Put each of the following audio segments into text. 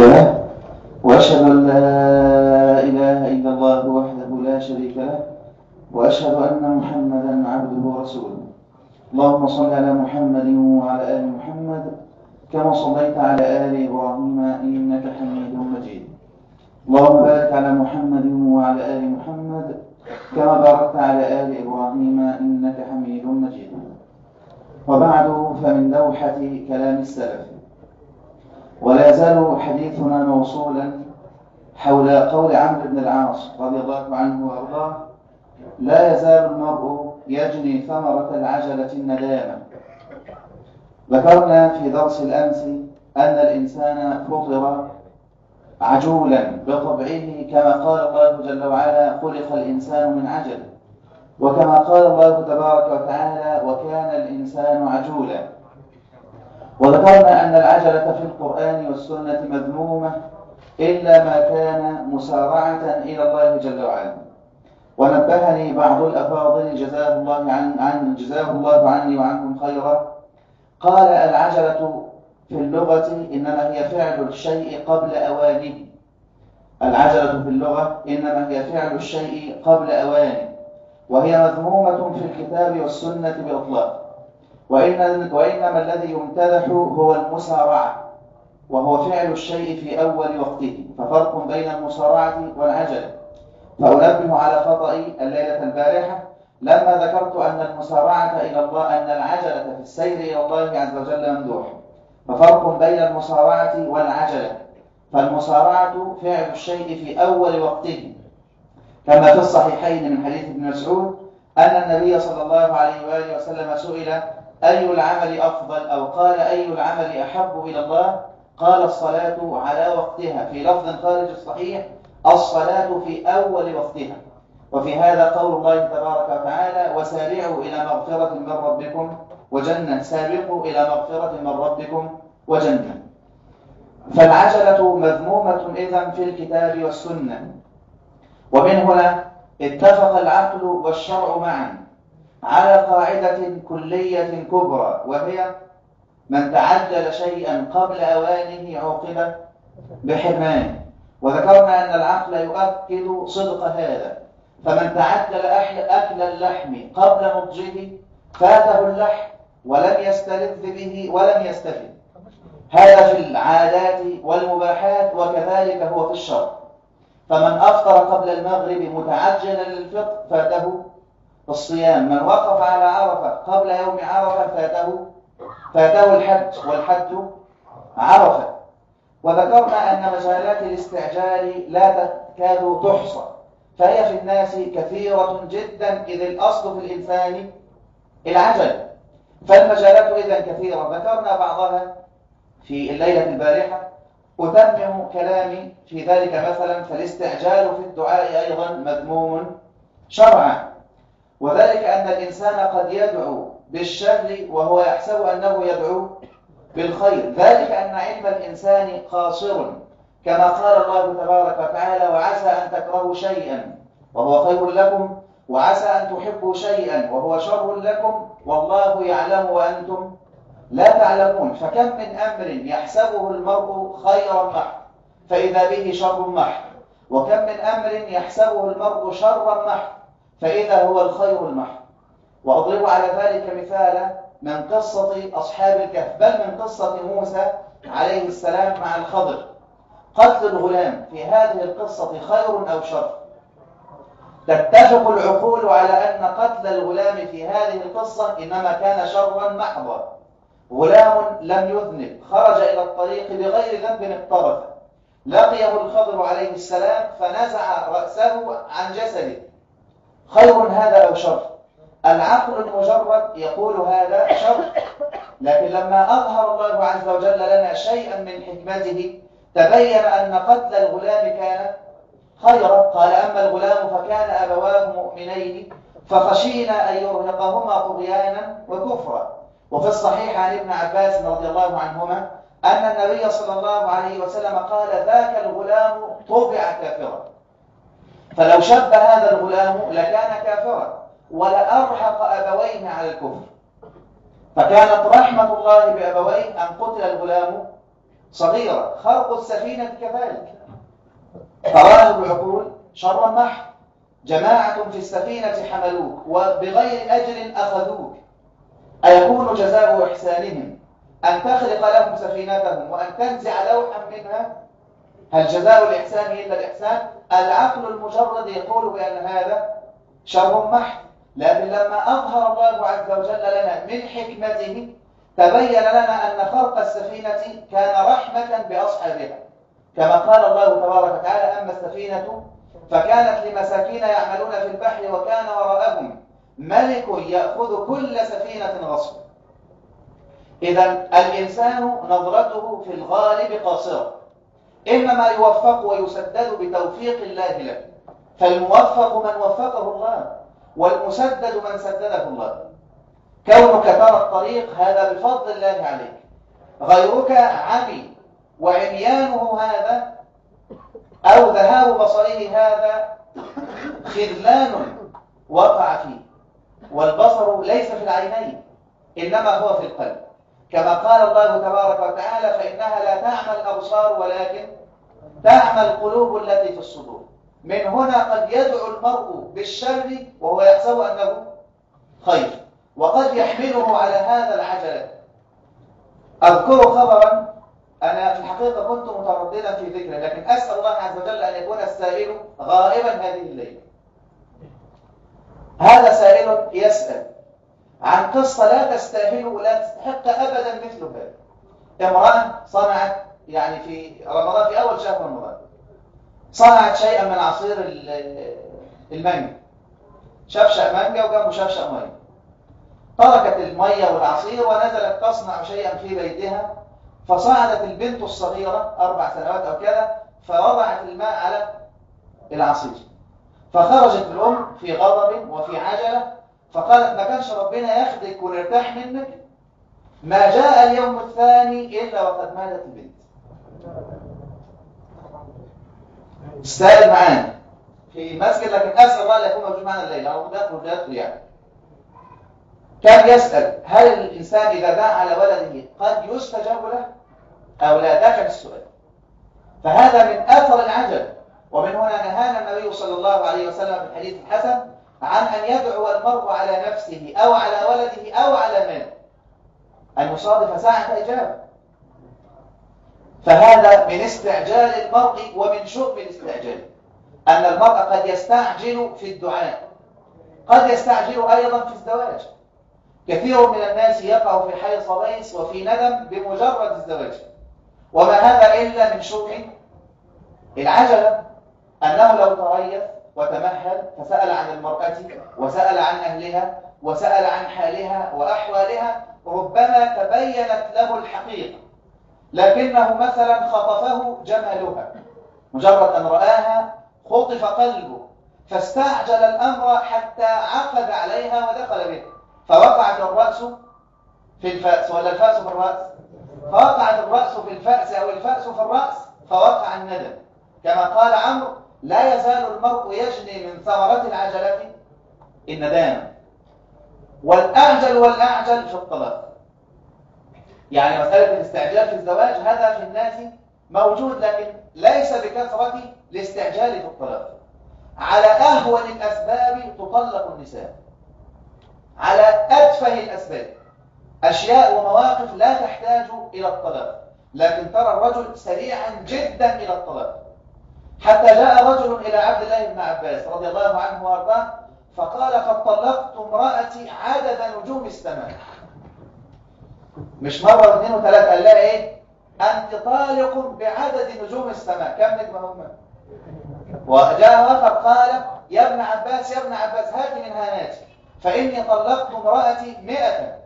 له وأشهد أن لا إله إلا الله وحده لا شريك له وأشهد أن محمدا عبده ورسوله. اللهم صل على محمد وعلى آل محمد كما صليت على آل إبراهيم إنك حميد مجيد. اللهم بارك على محمد وعلى آل محمد كما باركت على آل إبراهيم إنك حميد مجيد. وبعد فمن لوحة كلام السلف. ولا يزال حديثنا موصولا حول قول عمرو بن العاص رضي الله عنه وأرضاه لا يزال المرء يجني ثمرة العجلة الندامة. ذكرنا في درس الأمس أن الإنسان فطر عجولا بطبعه كما قال الله جل وعلا خلق الإنسان من عجل. وكما قال الله تبارك وتعالى وكان الإنسان عجولا. وذكرنا أن العجلة في القرآن والسنة مذمومة إلا ما كان مسارعة إلى الله جل وعلا. ونبهني بعض الأفاضل جزاه الله عن, عن جزاه الله عني وعنكم خيرا. قال العجلة في اللغة إنما هي فعل الشيء قبل أوانه. العجلة في اللغة إنما هي فعل الشيء قبل أوانه. وهي مذمومة في الكتاب والسنة بإطلاق. وإن وإنما الذي يمتدح هو المسارعة وهو فعل الشيء في أول وقته ففرق بين المسارعة والعجلة. فأنبه على خطأي الليلة البارحة لما ذكرت أن المسارعة إلى الله أن العجلة في السير إلى الله عز وجل ممدوح ففرق بين المسارعة والعجلة. فالمسارعة فعل الشيء في أول وقته. كما في الصحيحين من حديث ابن مسعود أن النبي صلى الله عليه وآله وسلم سئل أي العمل أفضل أو قال أي العمل أحب إلى الله؟ قال الصلاة على وقتها. في لفظ خارج الصحيح الصلاة في أول وقتها. وفي هذا قول الله تبارك وتعالى وسارعوا إلى مغفرة من ربكم وجنة. سابقوا إلى مغفرة من ربكم وجنة. فالعجلة مذمومة إذا في الكتاب والسنة. ومن هنا اتفق العقل والشرع معا. على قاعدة كلية كبرى وهي من تعجل شيئا قبل أوانه عوقب بحرمانه وذكرنا أن العقل يؤكد صدق هذا. فمن تعجل أكل اللحم قبل مضجه فاته اللحم ولم يستلذ به ولم يستفد هذا في العادات والمباحات وكذلك هو في الشرع. فمن أفطر قبل المغرب متعجلا للفطر فاته الصيام من وقف على عرفة قبل يوم عرفة فاته فاته الحج والحج عرفة. وذكرنا أن مجالات الاستعجال لا تكاد تحصى فهي في الناس كثيرة جدا إذ الأصل في الإنسان العجل. فالمجالات إذا كثيرة. ذكرنا بعضها في الليلة البارحة. أتمم كلامي في ذلك مثلا فالاستعجال في الدعاء أيضا مذموم شرعا. وذلك أن الإنسان قد يدعو بالشر وهو يحسب أنه يدعو بالخير. ذلك أن علم الإنسان قاصر كما قال الله تبارك وتعالى وعسى أن تكرهوا شيئا وهو خير لكم وعسى أن تحبوا شيئا وهو شر لكم والله يعلم وأنتم لا تعلمون. فكم من أمر يحسبه المرء خيرا محض فإذا به شر محض. وكم من أمر يحسبه المرء شرا محض فإذا هو الخير المحض. وأضرب على ذلك مثالا من قصة أصحاب الكهف. بل من قصة موسى عليه السلام مع الخضر. قتل الغلام في هذه القصة خير أو شر؟ تتفق العقول على أن قتل الغلام في هذه القصة إنما كان شرا محضا. غلام لم يذنب خرج إلى الطريق بغير ذنب اقترف. لقيه الخضر عليه السلام فنزع رأسه عن جسده. خير هذا أو شر. العقل المجرد يقول هذا شر. لكن لما أظهر الله عز وجل لنا شيئا من حكمته تبين أن قتل الغلام كان خيرا. قال أما الغلام فكان أبواه مؤمنين فخشينا أن يرهقهما طغيانا وكفرا. وفي الصحيح عن ابن عباس رضي الله عنهما أن النبي صلى الله عليه وسلم قال ذاك الغلام طبع كافرا. فلو شب هذا الغلام لكان كافرا ولأرحق أبويه على الكفر. فكانت رحمة الله بأبويه أن قتل الغلام صغيرة خرق السفينة كذلك. تراهب العقول شر محض. جماعة في السفينة حملوك وبغير أجر أخذوك. أيكون جزاء إحسانهم أن تخلق لهم سفينتهم وأن تنزع لوحا منها؟ هل جزاء الإحسان إلا الإحسان؟ العقل المجرد يقول بأن هذا شر محض لكن لما أظهر الله عز وجل لنا من حكمته تبين لنا أن خرق السفينة كان رحمة بأصحابها. كما قال الله تبارك وتعالى أما السفينة فكانت لمساكين يعملون في البحر وكان وراءهم ملك يأخذ كل سفينة غصب. إذا الإنسان نظرته في الغالب قاصرة. إنما يوفق ويسدد بتوفيق الله له. فالموفق من وفقه الله والمسدد من سدده الله. كونك ترى الطريق هذا بفضل الله عليك. غيرك عمي وعميانه هذا أو ذهاب بصره هذا خذلان وقع فيه. والبصر ليس في العينين إنما هو في القلب. كما قال الله تبارك وتعالى فإنها لا تعمى الأبصار ولكن تعمى القلوب التي في الصدور. من هنا قد يدعو المرء بالشر وهو يحسب أنه خير. وقد يحمله على هذا العجلة. أذكر خبرا أنا في الحقيقة كنت مترددا في ذكره لكن أسأل الله عز وجل أن يكون السائل غائبا هذه الليلة. هذا سائل يسأل عن قصة لا تستاهل ولا تستحق أبدا مثل هذا امرأة صنعت يعني في رمضان في أول شهر رمضان صنعت شيئا من عصير المانجا. شفشق مانجا وجنبه شفشق مية. تركت المية والعصير ونزلت تصنع شيئا في بيتها. فصعدت البنت الصغيرة أربع سنوات أو كذا فوضعت الماء على العصير. فخرجت الأم في غضب وفي عجلة فقالت ما كانش ربنا ياخدك ونرتاح منك؟ ما جاء اليوم الثاني إلا وقد ماتت البنت. أستاذ معانا. في مسجد لكن أسأل الله لا يكون موجود معنا الليلة. أو داخل داخل يعني كان يسأل هل الإنسان إذا دعا على ولده قد يستجاب له؟ أو لا؟ ده كان السؤال. فهذا من أثر العجب. ومن هنا نهانا النبي صلى الله عليه وسلم في الحديث الحسن عن أن يدعو المرء على نفسه أو على ولده أو على ماله أن يصادف ساعة إجابة. فهذا من استعجال المرء ومن شؤم الاستعجال. أن المرء قد يستعجل في الدعاء. قد يستعجل أيضا في الزواج. كثير من الناس يقع في حي صبيس وفي ندم بمجرد الزواج. وما هذا إلا من شؤم العجلة. أنه لو تريث وتمهل فسأل عن المرأة وسأل عن أهلها وسأل عن حالها وأحوالها ربما تبينت له الحقيقة. لكنه مثلا خطفه جمالها مجرد أن رآها خطف قلبه فاستعجل الأمر حتى عقد عليها ودخل بها فوقعت الرأس في الفأس. ولا الفأس في الرأس؟ فوقعت الرأس في الفأس أو الفأس في الرأس فوقع الندم. كما قال عمرو لا يزال المرء يجني من ثمرة العجلة. الندامة والأعجل والأعجل في الطلاق. يعني مسألة الاستعجال في الزواج هذا في الناس موجود لكن ليس بكثرة الاستعجال في الطلاق. على أهون الأسباب تطلق النساء. على أتفه الأسباب. أشياء ومواقف لا تحتاج إلى الطلاق. لكن ترى الرجل سريعا جدا إلى الطلاق. حتى جاء رجل إلى عبد الله بن عباس رضي الله عنه وأرضاه فقال قد طلقت امرأتي عدد نجوم السماء. مش مرة واثنين وثلاثة قال لها إيه؟ أنت طالق بعدد نجوم السماء. كم نجمة هم وجاء آخر قال يا ابن عباس يا ابن عباس هات من هاناتي فإني طلقت امرأتي مئة.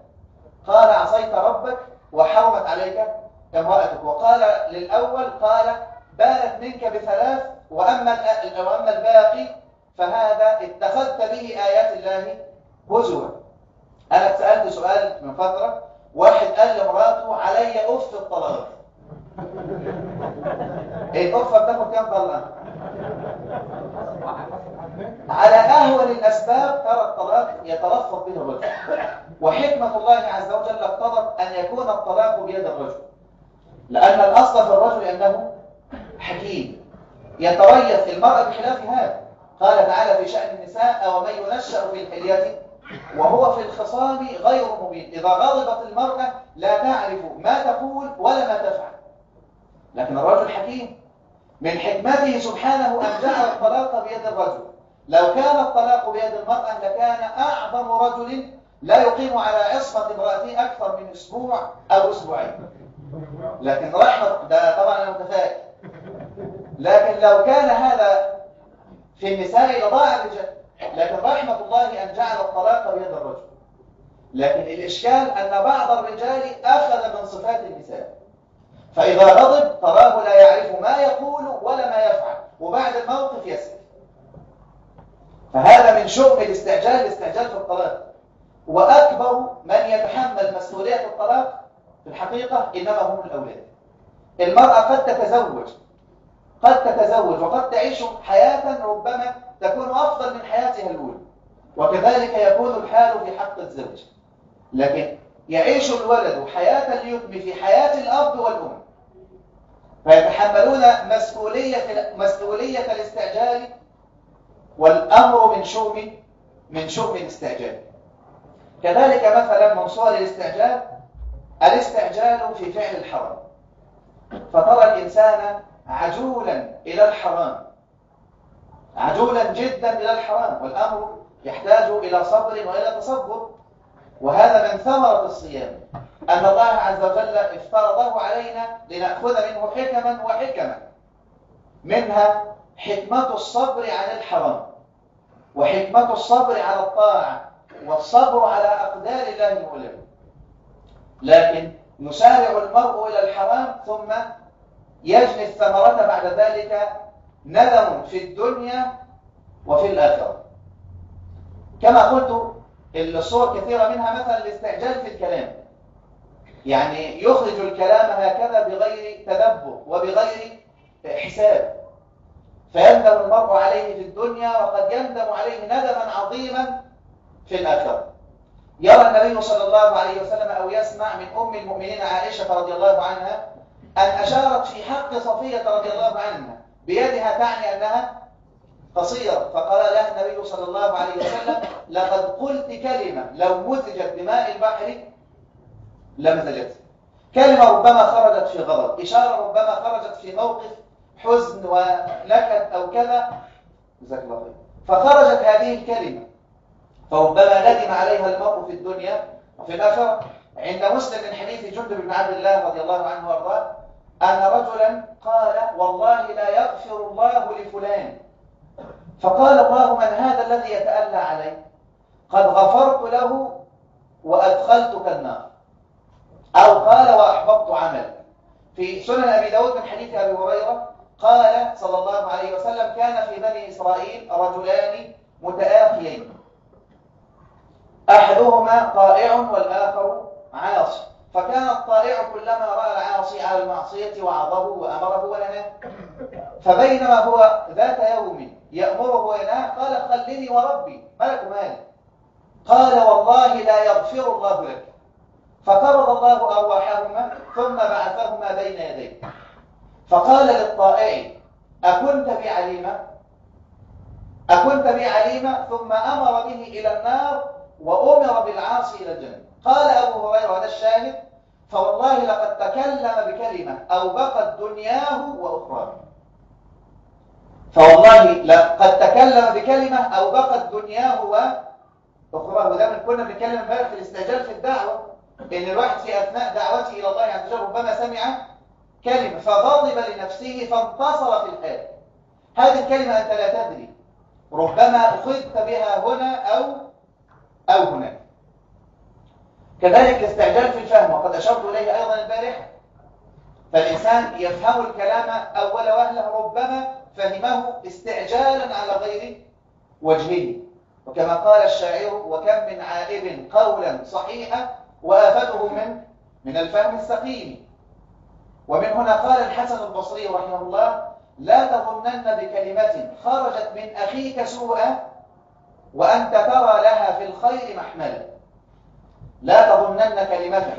قال عصيت ربك وحرمت عليك امرأتك. وقال للأول قال بانت منك بثلاث وأما, وأما الباقي فهذا اتخذت به آيات الله هزوا. أنا سألت سؤال من فترة واحد قال لمراته علي أف الطلاق. أف بتاخد كام طلاق. على أهون الأسباب ترى الطلاق يتلفظ به الرجل. وحكمة الله عز وجل اقتضت أن يكون الطلاق بيد الرجل. لأن الأصل في الرجل أنه حكيم. يتريث المرأة بخلاف هذا. قال تعالى في شأن النساء ومن ينشأ في الحلية وهو في الخصام غير مبين. إذا غضبت المرأة لا تعرف ما تقول ولا ما تفعل. لكن الرجل حكيم من حكمته سبحانه أن جعل الطلاق بيد الرجل. لو كان الطلاق بيد المرأة لكان أعظم رجل لا يقيم على عصمة امرأته أكثر من أسبوع أو أسبوعين. لكن رحمة ده طبعا أنا متفائل. لكن لو كان هذا في النساء لضاع الرجال لكن رحمة الله أن جعل الطلاق بيد الرجل. لكن الإشكال أن بعض الرجال أخذ من صفات النساء فإذا غضب تراه لا يعرف ما يقول ولا ما يفعل وبعد الموقف يسكت فهذا من شؤم الاستعجال الاستعجال في الطلاق. وأكبر من يتحمل مسؤولية الطلاق في الحقيقة إنما هم الأولاد. المرأة قد تتزوج قد تتزوج وقد تعيش حياة ربما تكون أفضل من حياتها الأولى. وكذلك يكون الحال في حق الزوج. لكن يعيش الولد حياة اليتم في حياة الأب والأم. فيتحملون مسؤولية مسؤولية الاستعجال والأمر من شؤم من شؤم الاستعجال. كذلك مثلا من صور الاستعجال الاستعجال في فعل الحرام. فترى الإنسان عجولا إلى الحرام. عجولا جدا إلى الحرام. والأمر يحتاج إلى صبر وإلى تصبر. وهذا من ثمرة الصيام. أن الله عز وجل افترضه علينا لنأخذ منه حكما وحكما. منها حكمة الصبر عن الحرام. وحكمة الصبر على الطاعة. والصبر على أقدار الله المؤلمة لكن يسارع المرء إلى الحرام ثم يجني الثمرة بعد ذلك ندم في الدنيا وفي الآخرة. كما قلت الصور كثيرة منها مثلا الاستعجال في الكلام. يعني يخرج الكلام هكذا بغير تدبر وبغير حساب. فيندم المرء عليه في الدنيا وقد يندم عليه ندما عظيما في الآخرة. يرى النبي صلى الله عليه وسلم أو يسمع من أم المؤمنين عائشة رضي الله عنها أن أشارت في حق صفية رضي الله عنها بيدها تعني أنها قصيرة فقال لها النبي صلى الله عليه وسلم لقد قلت كلمة لو مزجت بماء البحر لمزجت كلمة ربما خرجت في غضب إشارة ربما خرجت في موقف حزن ونكد أو كذا. جزاك الله خير. فخرجت هذه الكلمة فربما ندم عليها المرء في الدنيا وفي الآخرة. عند مسلم من حديث جندب بن عبد الله رضي الله عنه وأرضاه أن رجلا قال والله لا يغفر الله لفلان. فقال الله من هذا الذي يتألى علي؟ قد غفرت له وأدخلتك النار. أو قال وأحبطت عملك في سنن أبي داود من حديث أبي هريرة قال صلى الله عليه وسلم كان في بني إسرائيل رجلان متآخيين. أحدهما طائع والآخر عاصي. فكان الطائع كلما رأى العاصي على المعصية وعظه وأمره ونهاه فبينما هو ذات يوم يأمره وينهاه قال خلني وربي ملك مالي. قال والله لا يغفر الله لك. فقرض الله أرواحهما ثم بعثهما بين يديه. فقال للطائع أكنت بعليمة أكنت بعليمة ثم أمر به إلى النار وأمر بالعاصي إلى الجنة. قال أبو هريرة هذا الشاهد؟ فوالله لقد تكلم بكلمة أو بقت دنياه وأخراه. فوالله لقد تكلم بكلمة أو بقت دنياه وأخراه. وده من كنا بنتكلم امبارح في الاستعجال في الدعوة إن الواحد في أثناء دعوته إلى الله عز وجل ربما سمع كلمة فغضب لنفسه فانتصر في الحال هذه الكلمة أنت لا تدري. ربما أخذت بها هنا أو أو هناك. كذلك الاستعجال في الفهم وقد أشرت إليه أيضا البارحة. فالإنسان يفهم الكلام أول وهلة ربما فهمه استعجالا على غير وجهه. وكما قال الشاعر وكم من عائب قولا صحيحا وآفته من من الفهم السقيم ومن هنا قال الحسن البصري رحمه الله لا تظنن بكلمة خرجت من أخيك سوءا وأنت ترى لها في الخير محملا لا تظنن كلمة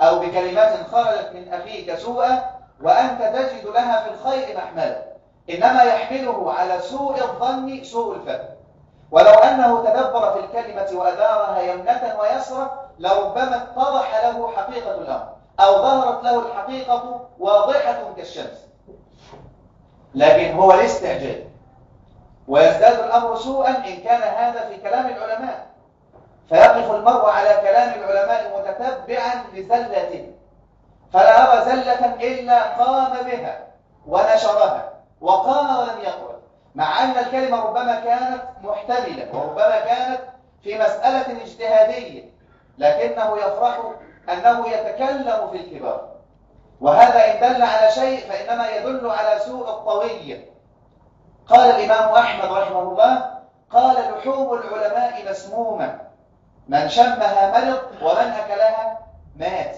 أو بكلمات خرجت من أخيك سوءا وأنت تجد لها في الخير محملا. إنما يحمله على سوء الظن سوء الفهم. ولو أنه تدبر في الكلمة وأدارها يمنة ويسرة لربما اتضح له حقيقة الأمر أو ظهرت له الحقيقة واضحة كالشمس. لكن هو الاستعجال. ويزداد الأمر سوءا إن كان هذا في كلام العلماء. فيقف المرء على كلام العلماء متتبعا لزلة. فلا أرى زلة إلا قام بها ونشرها وقام ولم يقل مع أن الكلمة ربما كانت محتملة وربما كانت في مسألة اجتهادية لكنه يفرح أنه يتكلم في الكبار. وهذا إن دل على شيء فإنما يدل على سوء الطوية قال الإمام أحمد رحمه الله قال لحوم العلماء مسمومة من شمها مرض ومن أكلها مات.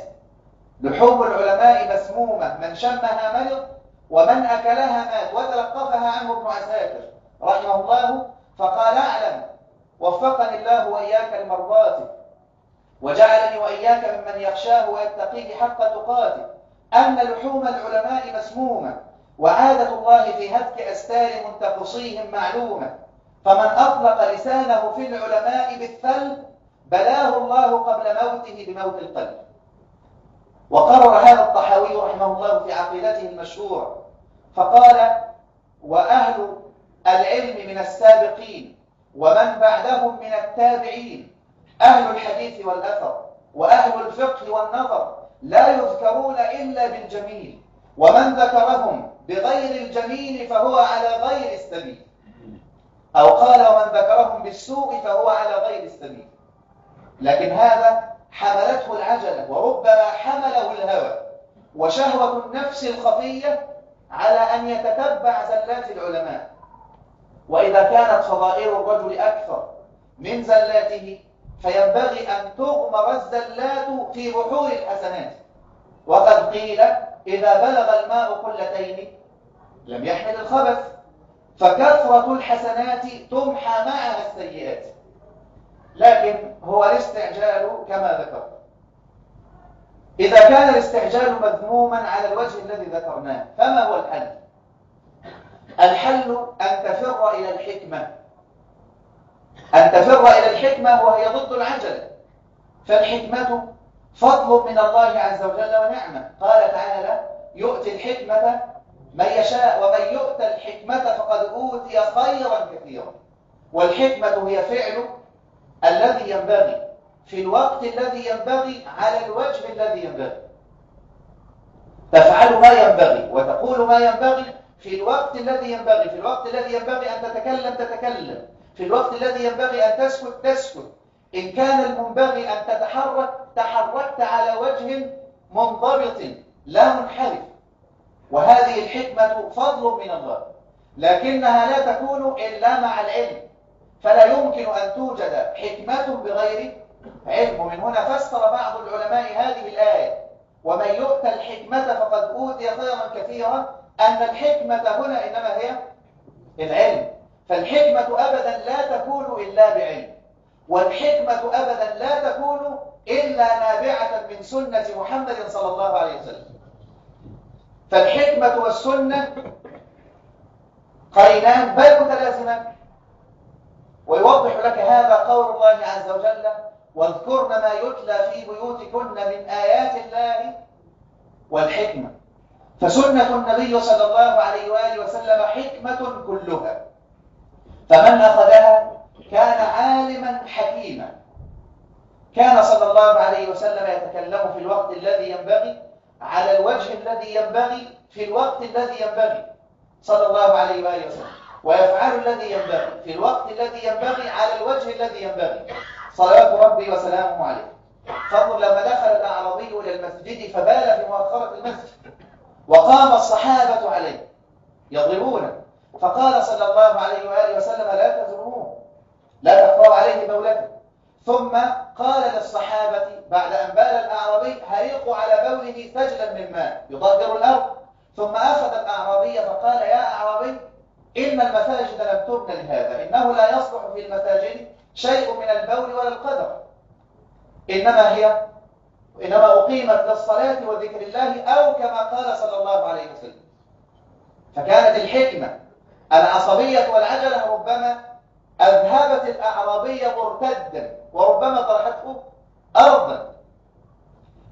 لحوم العلماء مسمومة. من شمها مرض ومن أكلها مات. وتلقفها عنه ابن عساكر رحمه الله فقال أعلم. وفقني الله وإياك لمرضاته. وجعلني وإياك ممن يخشاه ويتقيه حق تقاته. أن لحوم العلماء مسمومة. وعادة الله في هتك أستار منتقصيهم معلومة. فمن أطلق لسانه في العلماء بالثل بلاه الله قبل موته بموت القلب. وقرر هذا الطحاوي رحمه الله في عقيدته المشهورة فقال وأهل العلم من السابقين ومن بعدهم من التابعين أهل الحديث والأثر وأهل الفقه والنظر لا يذكرون إلا بالجميل ومن ذكرهم بغير الجميل فهو على غير السبيل. أو قال ومن ذكرهم بالسوء فهو على غير السبيل. لكن هذا حملته العجلة وربما حمله الهوى. وشهوة النفس الخفية على أن يتتبع زلات العلماء. وإذا كانت فضائل الرجل أكثر من زلاته فينبغي أن تغمر الزلات في بحور الحسنات. وقد قيل إذا بلغ الماء قلتين لم يحمل الخبث فكثرة الحسنات تمحى معها السيئات. لكن هو الاستعجال كما ذكرت. إذا كان الاستعجال مذموما على الوجه الذي ذكرناه فما هو الحل؟ الحل أن تفر إلى الحكمة. أن تفر إلى الحكمة وهي ضد العجلة فالحكمة فضل من الله عز وجل ونعمة. قال تعالى يؤتي الحكمة من يشاء ومن يؤت الحكمة فقد أوتي خيرا كثيرا. والحكمة هي فعل الذي ينبغي في الوقت الذي ينبغي على الوجه الذي ينبغي. تفعل ما ينبغي وتقول ما ينبغي في الوقت الذي ينبغي. في الوقت الذي ينبغي أن تتكلم تتكلم. في الوقت الذي ينبغي أن تسكت تسكت. إن كان المنبغي أن تتحرك تحركت على وجه منضبط لا منحرف. وهذه الحكمة فضل من الله لكنها لا تكون إلا مع العلم. فلا يمكن أن توجد حكمة بغير علم. ومن هنا فسر بعض العلماء هذه الآية. ومن يؤتى الحكمة فقد أوتي خيرا كثيرا. أن الحكمة هنا إنما هي العلم. فالحكمة أبدا لا تكون إلا بعلم. والحكمة أبدا لا تكون إلا نابعة من سنة محمد صلى الله عليه وسلم. فالحكمة والسنة قرينان بل متلازمان. ويوضح لك هذا قول الله عز وجل واذكرن ما يتلى في بيوتكن من آيات الله والحكمة فسنة النبي صلى الله عليه وآله وسلم حكمة كلها. فمن أخذها كان عالما حكيما. كان صلى الله عليه وسلم يتكلم في الوقت الذي ينبغي على الوجه الذي ينبغي في الوقت الذي ينبغي. صلى الله عليه وآله وسلم. ويفعل الذي ينبغي في الوقت الذي ينبغي على الوجه الذي ينبغي. صلوات ربي وسلامه عليه. فانظر لما دخل الأعرابي إلى المسجد فبال في مؤخرة المسجد وقام الصحابة عليه يضربونه. فقال صلى الله عليه وآله وسلم لا تزروه لا تخفوا عليه بولته. ثم قال للصحابة بعد أن بال الأعرابي هريقوا على بوله سجلا من ماء يضرر الأرض. ثم أخذ الأعرابي فقال يا أعرابي إن المساجد لم تبنى لهذا إنه لا يصلح في المساجد شيء من البول ولا القدر. إنما هي إنما أقيمت للصلاة وذكر الله أو كما قال صلى الله عليه وسلم. فكانت الحكمة العصبية والعجلة ربما أذهبت الأعرابية مرتدا وربما طرحته أرضا.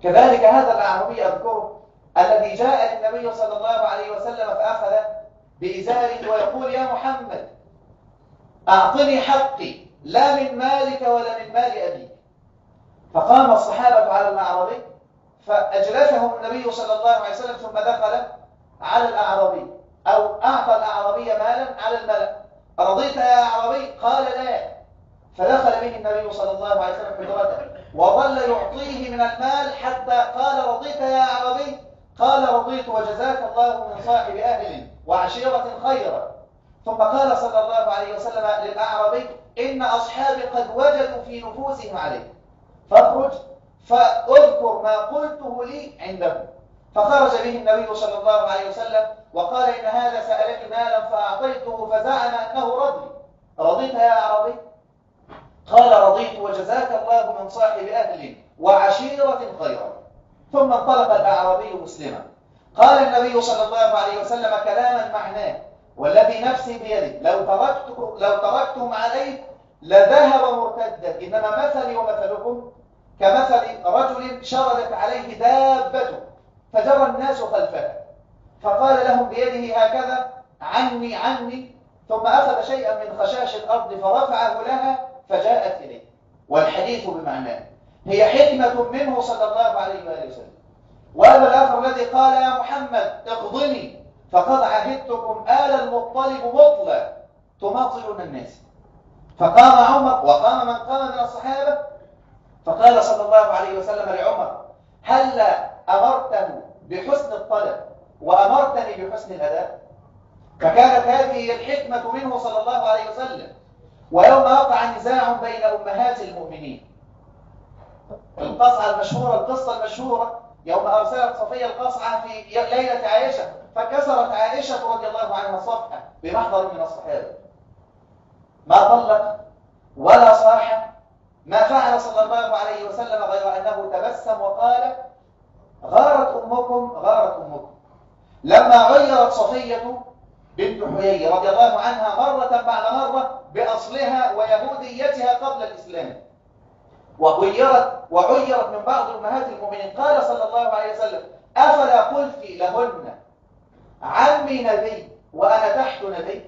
كذلك هذا الأعرابي أذكره الذي جاء للنبي صلى الله عليه وسلم فأخذ بإزاره ويقول يا محمد أعطني حقي لا من مالك ولا من مال أبيك. فقام الصحابة على الأعرابي فأجلسهم النبي صلى الله عليه وسلم ثم دخل على الأعرابي أو أعطى الأعرابي مالا على الملأ. رضيت يا أعرابي؟ قال لا. فدخل به النبي صلى الله عليه وسلم حجرته وظل يعطيه من المال حتى قال رضيت يا أعرابي؟ قال رضيت وجزاك الله من صاحب أهل وعشيرة خيرا ثم قال صلى الله عليه وسلم للأعرابي إن أصحابي قد وجدوا في نفوسهم عليه فاخرج فأذكر ما قلته لي عندهم. فخرج به النبي صلى الله عليه وسلم وقال إن هذا سألك مالا فأعطيته فزعم أنه رضي. رضيت يا أعرابي؟ قال رضيت وجزاك الله من صاحب أهل وعشيرة خيرا ثم انطلق الأعرابي مسلما. قال النبي صلى الله عليه وسلم كلاما معناه والذي نفسي بيده لو تركتكم لو تركتم عليه لذهب مرتدا. إنما مثلي ومثلكم كمثل رجل شردت عليه دابته فجرى الناس خلفها فقال لهم بيده هكذا عني عني. ثم أخذ شيئا من خشاش الأرض فرفعه لها فجاءت إليه. والحديث بمعناه. هي حكمة منه صلى الله عليه وآله وسلم. وهذا الآخر الذي قال يا محمد اقضني فقد عهدتكم آل المطلب مطلع تماطلون الناس. فقام عمر وقام من قام من الصحابة فقال صلى الله عليه وسلم لعمر هل أمرته بحسن الطلب وأمرتني بحسن الأداء؟ فكانت هذه الحكمة منه صلى الله عليه وسلم. ويوم وقع نزاع بين أمهات المؤمنين. القصعة المشهورة القصة المشهورة يوم أرسلت صفية القصعة في ليلة عائشة فكسرت عائشة رضي الله عنها صفحة بمحضر من الصحابة ما طلق ولا صاح ما فعل صلى الله عليه وسلم غير أنه تبسم وقال غارت أمكم غارت أمكم. لما غيرت صفية بنت حيي رضي الله عنها مرة بعد مرة بأصلها ويهوديتها قبل الإسلام. وغيرت وعيرت من بعض أمهات المؤمنين. قال صلى الله عليه وسلم أفلا قلت لهن عمي نبي وأنا تحت نبي.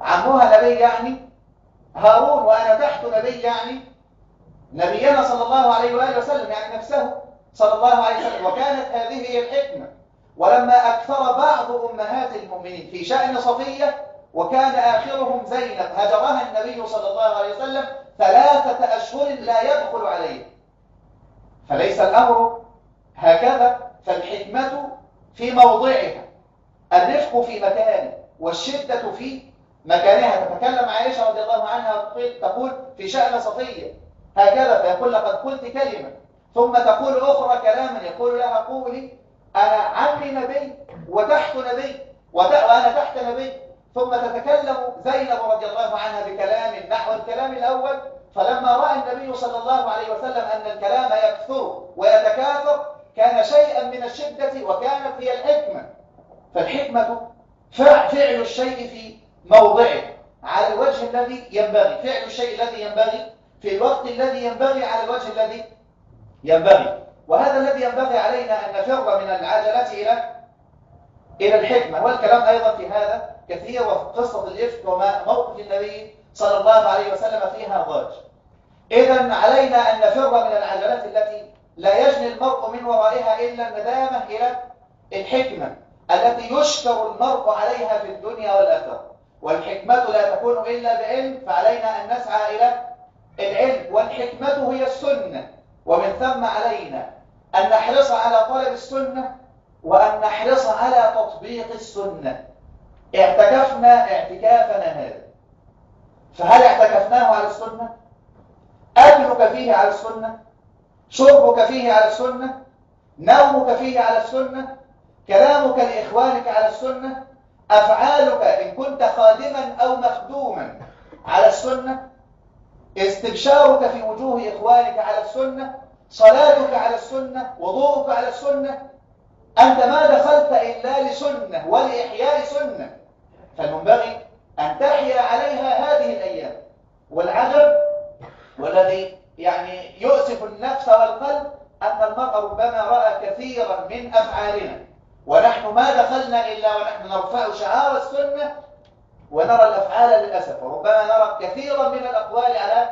عمها نبي يعني؟ هارون وأنا تحت نبي يعني؟ نبينا صلى الله عليه وآله وسلم يعني نفسه صلى الله عليه وسلم. وكانت هذه هي الحكمة. ولما أكثر بعض أمهات المؤمنين في شأن صفية وكان آخرهم زينب. هجرها النبي صلى الله عليه وسلم ثلاثة أشهر لا يدخل عليه فليس الأمر هكذا فالحكمة في موضعها. الرفق في مكانه والشدة في مكانها. تتكلم عائشة رضي الله عنها تقول في شأن صفية هكذا فيقول لقد قلت كلمة. ثم تقول أخرى كلاما يقول لها قولي أنا عمي نبي وتحت نبي وأنا تحت نبي. ثم تتكلم زينب رضي الله عنها بكلام نحو الكلام الأول فلما رأى النبي صلى الله عليه وسلم أن الكلام يكثر ويتكاثر كان شيئا من الشدة وكانت هي الحكمة. فالحكمة فعل الشيء في موضعه على الوجه الذي ينبغي. فعل الشيء الذي ينبغي في الوقت الذي ينبغي على الوجه الذي ينبغي. وهذا الذي ينبغي علينا أن نفر من العجلة إلى إلى الحكمة. والكلام أيضا في هذا كثير وفي قصة الإفك وما موقف النبي صلى الله عليه وسلم فيها ضاج. إذا علينا أن نفر من العجلات التي لا يجني المرء من ورائها إلا الندامة إلى الحكمة التي يشكر المرء عليها في الدنيا والآخرة. والحكمة لا تكون إلا بعلم فعلينا أن نسعى إلى العلم. والحكمة هي السنة. ومن ثم علينا أن نحرص على طلب السنة وأن نحرص على تطبيق السنة اعتكفنا اعتكافنا هذا فهل اعتكفناه على السنة؟ أكلك فيه على السنة؟ شربك فيه على السنة؟ نومك فيه على السنة؟ كلامك لإخوانك على السنة؟ أفعالك إن كنت خادما أو مخدوما على السنة؟ استبشارك في وجوه إخوانك على السنة صلاتك على السنة وضوءك على السنة أنت ما دخلت إلا لسنة ولإحياء سنة. فالمنبغي أن تحيا عليها هذه الأيام. والعجب والذي يعني يؤسف النفس والقلب أن المرء ربما رأى كثيرا من أفعالنا. ونحن ما دخلنا إلا ونحن نرفع شعار السنة ونرى الأفعال للأسف. وربما نرى كثيرا من الأقوال على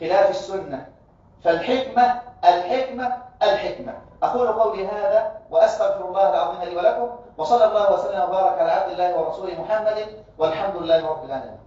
خلاف السنة. فالحكمة الحكمة الحكمة. أقول قولي هذا وأستغفر الله العظيم لي ولكم وصلى الله وسلم وبارك على عبد الله ورسوله محمد والحمد لله رب العالمين.